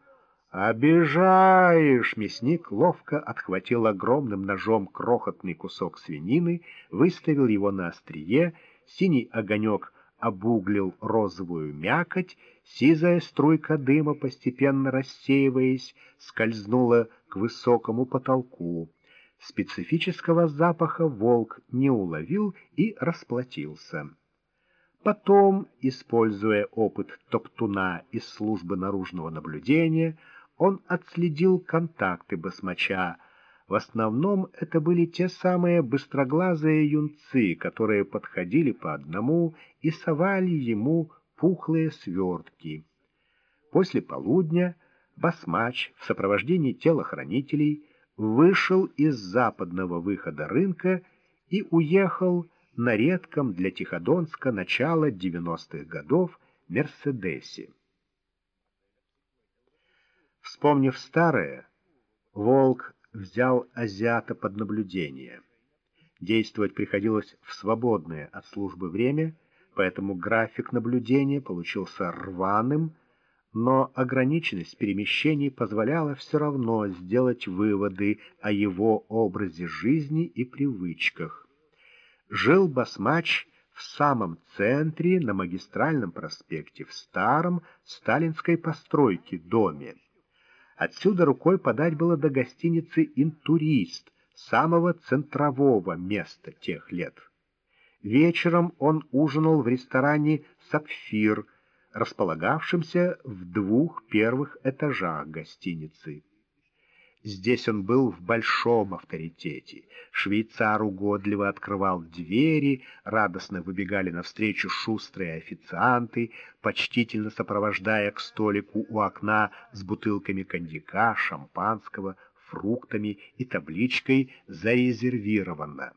«Обижаешь!» — мясник ловко отхватил огромным ножом крохотный кусок свинины, выставил его на острие, синий огонек обуглил розовую мякоть, сизая струйка дыма, постепенно рассеиваясь, скользнула к высокому потолку. Специфического запаха волк не уловил и расплатился. Потом, используя опыт Топтуна из службы наружного наблюдения, он отследил контакты басмача. В основном это были те самые быстроглазые юнцы, которые подходили по одному и совали ему пухлые свертки. После полудня басмач в сопровождении телохранителей вышел из западного выхода рынка и уехал на редком для Тиходонска начала 90-х годов «Мерседесе». Вспомнив старое, Волк взял азиата под наблюдение. Действовать приходилось в свободное от службы время, поэтому график наблюдения получился рваным, но ограниченность перемещений позволяла все равно сделать выводы о его образе жизни и привычках. Жил Басмач в самом центре, на магистральном проспекте, в старом сталинской постройке доме. Отсюда рукой подать было до гостиницы «Интурист», самого центрового места тех лет. Вечером он ужинал в ресторане «Сапфир», располагавшемся в двух первых этажах гостиницы. Здесь он был в большом авторитете. Швейцар угодливо открывал двери, радостно выбегали навстречу шустрые официанты, почтительно сопровождая к столику у окна с бутылками коньяка, шампанского, фруктами и табличкой «Зарезервировано».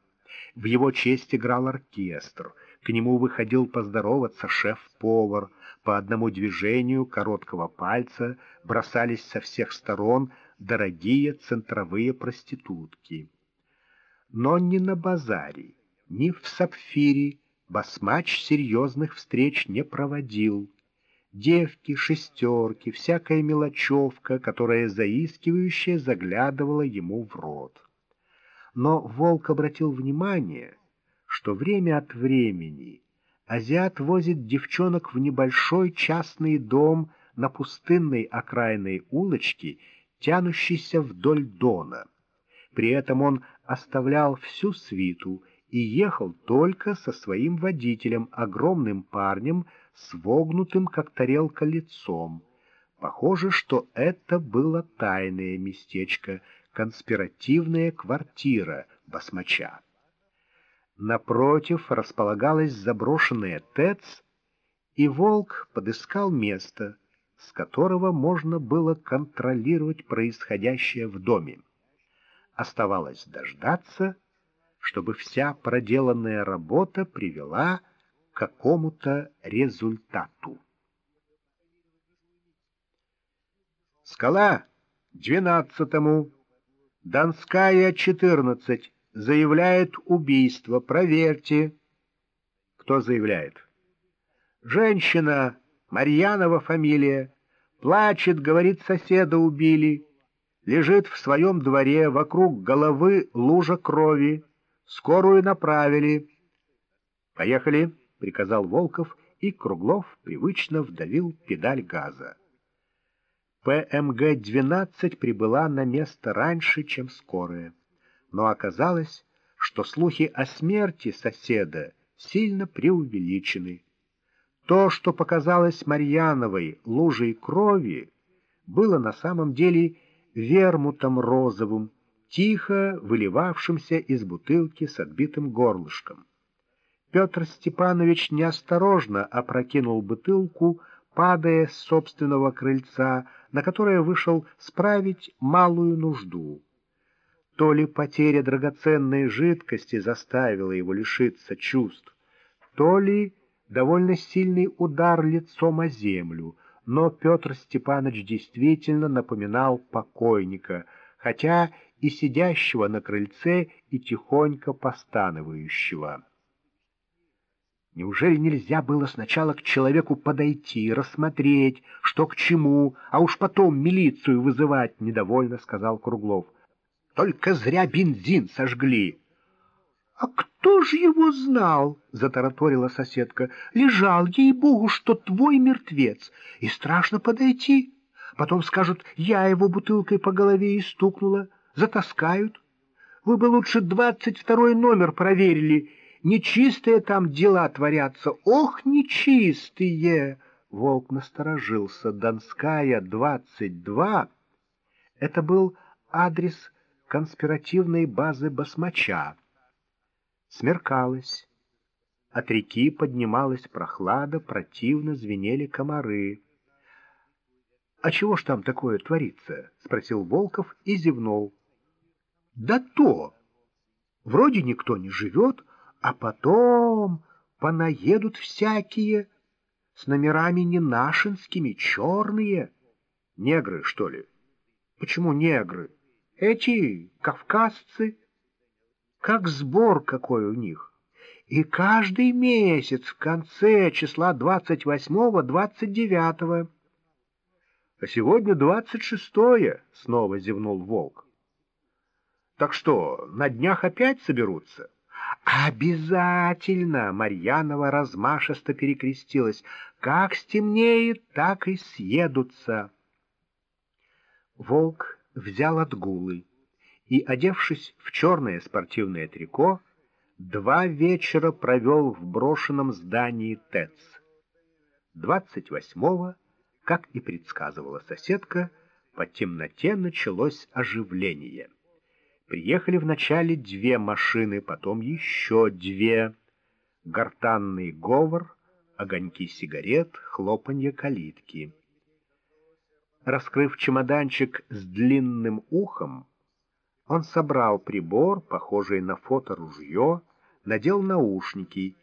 В его честь играл оркестр. К нему выходил поздороваться шеф-повар. По одному движению короткого пальца бросались со всех сторон дорогие центровые проститутки. Но ни на базаре, ни в сапфире басмач серьезных встреч не проводил. Девки, шестерки, всякая мелочевка, которая заискивающе заглядывала ему в рот. Но Волк обратил внимание, что время от времени азиат возит девчонок в небольшой частный дом на пустынной окраинной улочке, тянущейся вдоль Дона. При этом он оставлял всю свиту и ехал только со своим водителем, огромным парнем с вогнутым, как тарелка, лицом. Похоже, что это было тайное местечко, конспиративная квартира басмача. Напротив располагалась заброшенная ТЭЦ, и Волк подыскал место, с которого можно было контролировать происходящее в доме. Оставалось дождаться, чтобы вся проделанная работа привела к какому-то результату. Скала двенадцатому, Донская, четырнадцать, заявляет убийство, проверьте. Кто заявляет? Женщина, Марьянова фамилия, плачет, говорит, соседа убили, лежит в своем дворе, вокруг головы лужа крови. Скорую направили. «Поехали», — приказал Волков, и Круглов привычно вдавил педаль газа. ПМГ-12 прибыла на место раньше, чем скорая. Но оказалось, что слухи о смерти соседа сильно преувеличены. То, что показалось Марьяновой лужей крови, было на самом деле вермутом розовым, тихо выливавшимся из бутылки с отбитым горлышком. Петр Степанович неосторожно опрокинул бутылку, падая с собственного крыльца, на которое вышел справить малую нужду. То ли потеря драгоценной жидкости заставила его лишиться чувств, то ли довольно сильный удар лицом о землю, но Петр Степанович действительно напоминал покойника, хотя и сидящего на крыльце и тихонько постанывающего. Неужели нельзя было сначала к человеку подойти, рассмотреть, что к чему, а уж потом милицию вызывать, — недовольно сказал Круглов. Только зря бензин сожгли. — А кто же его знал? — затараторила соседка. — Лежал, ей-богу, что твой мертвец, и страшно подойти. Потом скажут, я его бутылкой по голове и стукнула затаскают. Вы бы лучше двадцать второй номер проверили. Нечистые там дела творятся. Ох, нечистые! Волк насторожился. Донская, двадцать два. Это был адрес конспиративной базы басмача. Смеркалось. От реки поднималась прохлада, противно звенели комары. — А чего ж там такое творится? — спросил Волков и зевнул. Да то! Вроде никто не живет, а потом понаедут всякие, с номерами не нашинскими, черные. Негры, что ли? Почему негры? Эти кавказцы. Как сбор какой у них. И каждый месяц в конце числа двадцать восьмого, двадцать девятого. А сегодня двадцать шестое, снова зевнул волк. Так что, на днях опять соберутся? Обязательно! Марьянова размашисто перекрестилась. Как стемнеет, так и съедутся. Волк взял отгулы и, одевшись в черное спортивное трико, два вечера провел в брошенном здании ТЭЦ. Двадцать восьмого, как и предсказывала соседка, по темноте началось оживление. Приехали вначале две машины, потом еще две. Гортанный говор, огоньки сигарет, хлопанье калитки. Раскрыв чемоданчик с длинным ухом, Он собрал прибор, похожий на фоторужье, надел наушники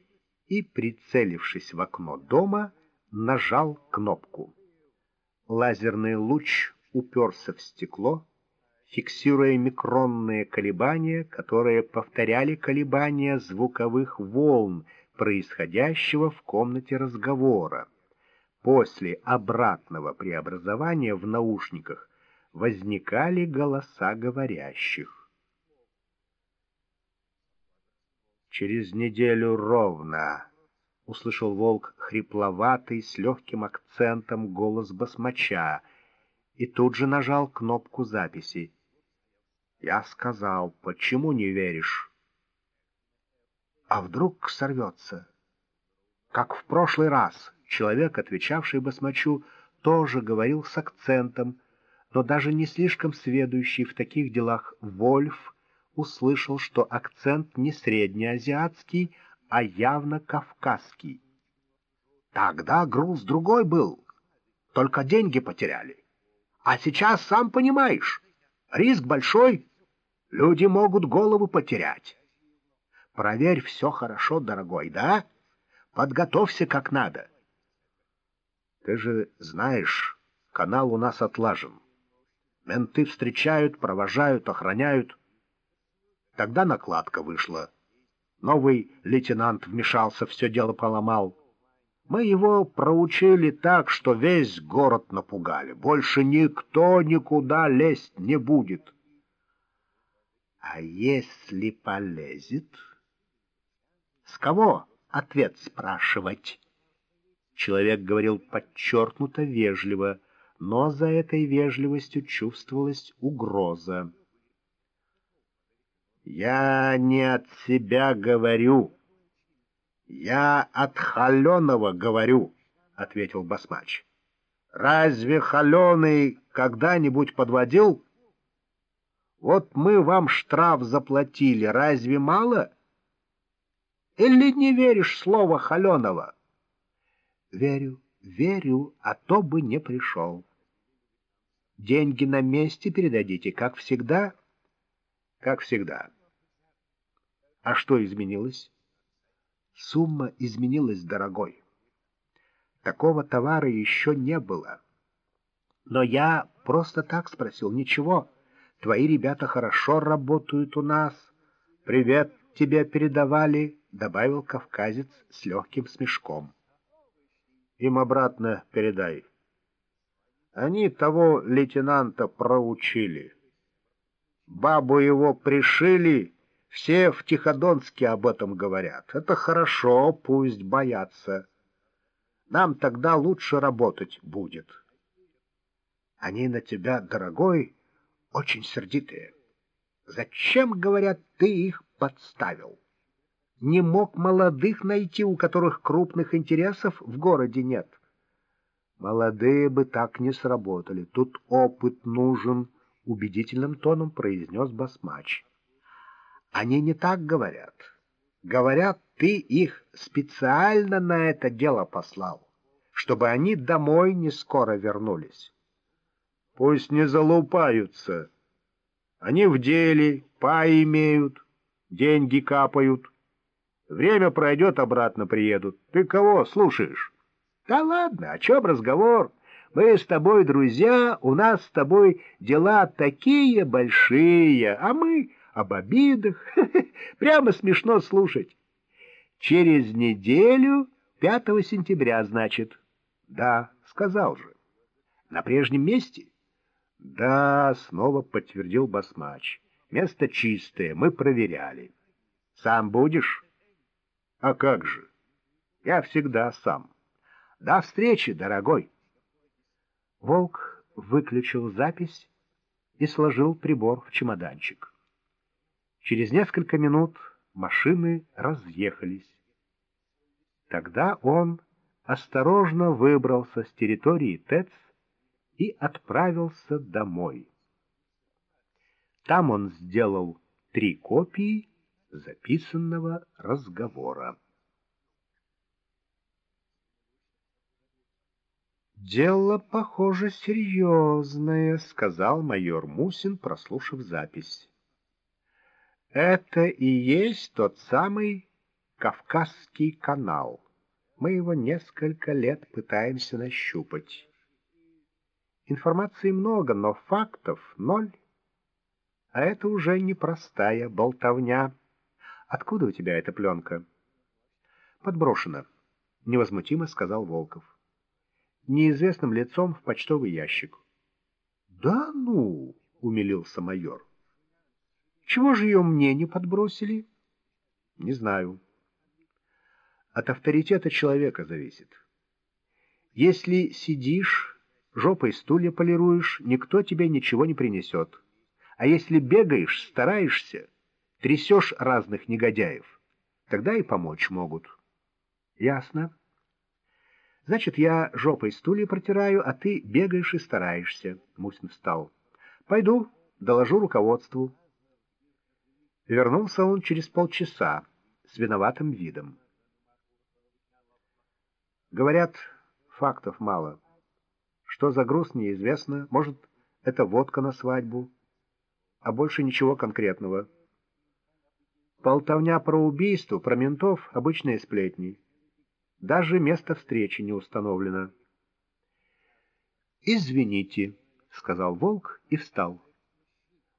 и, прицелившись в окно дома, нажал кнопку. Лазерный луч уперся в стекло, фиксируя микронные колебания, которые повторяли колебания звуковых волн, происходящего в комнате разговора. После обратного преобразования в наушниках возникали голоса говорящих. «Через неделю ровно», — услышал волк хрипловатый с легким акцентом голос басмача и тут же нажал кнопку записи. Я сказал, почему не веришь? А вдруг сорвется? Как в прошлый раз, человек, отвечавший басмачу, тоже говорил с акцентом, но даже не слишком сведущий в таких делах Вольф услышал, что акцент не среднеазиатский, а явно кавказский. Тогда груз другой был, только деньги потеряли. А сейчас, сам понимаешь, риск большой, люди могут голову потерять. Проверь все хорошо, дорогой, да? Подготовься как надо. Ты же знаешь, канал у нас отлажен. Менты встречают, провожают, охраняют. Тогда накладка вышла. Новый лейтенант вмешался, все дело поломал. Мы его проучили так, что весь город напугали. Больше никто никуда лезть не будет. А если полезет? С кого ответ спрашивать? Человек говорил подчеркнуто вежливо, но за этой вежливостью чувствовалась угроза. «Я не от себя говорю. Я от Холеного говорю», — ответил Басмач. «Разве Холеный когда-нибудь подводил? Вот мы вам штраф заплатили, разве мало? Или не веришь слово Холеного?» «Верю, верю, а то бы не пришел». Деньги на месте передадите, как всегда? Как всегда. А что изменилось? Сумма изменилась, дорогой. Такого товара еще не было. Но я просто так спросил. Ничего, твои ребята хорошо работают у нас. Привет тебе передавали, добавил кавказец с легким смешком. Им обратно передай. Они того лейтенанта проучили. Бабу его пришили, все в Тиходонске об этом говорят. Это хорошо, пусть боятся. Нам тогда лучше работать будет. Они на тебя, дорогой, очень сердитые. Зачем, говорят, ты их подставил? Не мог молодых найти, у которых крупных интересов в городе нет. Молодые бы так не сработали. Тут опыт нужен, — убедительным тоном произнес Басмач. Они не так говорят. Говорят, ты их специально на это дело послал, чтобы они домой не скоро вернулись. Пусть не залупаются. Они в деле, пай имеют, деньги капают. Время пройдет, обратно приедут. Ты кого слушаешь? Да ладно, о чем разговор? Мы с тобой друзья, у нас с тобой дела такие большие, а мы об обидах. Прямо смешно слушать. Через неделю, 5 сентября, значит. Да, сказал же. На прежнем месте? Да, снова подтвердил Басмач. Место чистое, мы проверяли. Сам будешь? А как же? Я всегда сам. До встречи, дорогой. Волк выключил запись и сложил прибор в чемоданчик. Через несколько минут машины разъехались. Тогда он осторожно выбрался с территории ТЭЦ и отправился домой. Там он сделал три копии записанного разговора. «Дело, похоже, серьезное», — сказал майор Мусин, прослушав запись. Это и есть тот самый Кавказский канал. Мы его несколько лет пытаемся нащупать. Информации много, но фактов ноль. А это уже непростая болтовня. Откуда у тебя эта пленка? Подброшена, — невозмутимо сказал Волков. Неизвестным лицом в почтовый ящик. Да ну, — умилился майор. Чего же ее мне не подбросили? Не знаю. От авторитета человека зависит. Если сидишь, жопой стулья полируешь, никто тебе ничего не принесет. А если бегаешь, стараешься, трясешь разных негодяев, тогда и помочь могут. Ясно? Значит, я жопой стулья протираю, а ты бегаешь и стараешься. Мусин встал. Пойду, доложу руководству. Вернулся он через полчаса с виноватым видом. Говорят, фактов мало. Что за груз, неизвестно. Может, это водка на свадьбу а больше ничего конкретного. Болтовня про убийство, про ментов — обычные сплетни. Даже место встречи не установлено. «Извините», — сказал Волк и встал.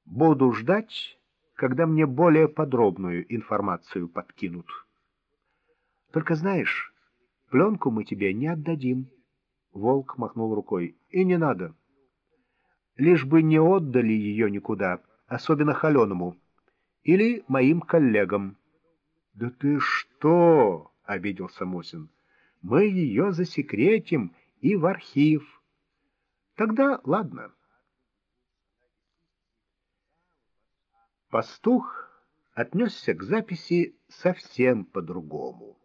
«Буду ждать, когда мне более подробную информацию подкинут. Только знаешь, пленку мы тебе не отдадим». Волк махнул рукой. «И не надо. Лишь бы не отдали ее никуда» особенно холеному, или моим коллегам. — Да ты что? — обиделся Мусин. — Мы ее засекретим и в архив. Тогда ладно. Пастух отнесся к записи совсем по-другому.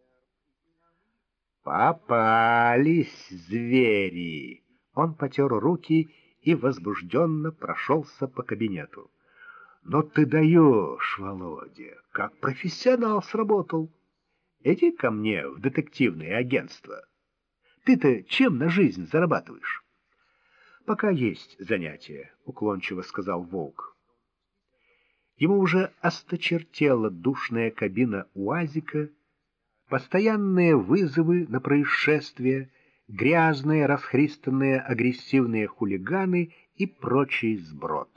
«Попались звери!» Он потер руки и возбужденно прошелся по кабинету. Но ты даешь, Володя, как профессионал сработал. Иди ко мне в детективное агентство. Ты-то чем на жизнь зарабатываешь? Пока есть занятие, уклончиво сказал Волк. Ему уже осточертела душная кабина УАЗика, постоянные вызовы на происшествия, грязные, расхристанные, агрессивные хулиганы и прочий сброд.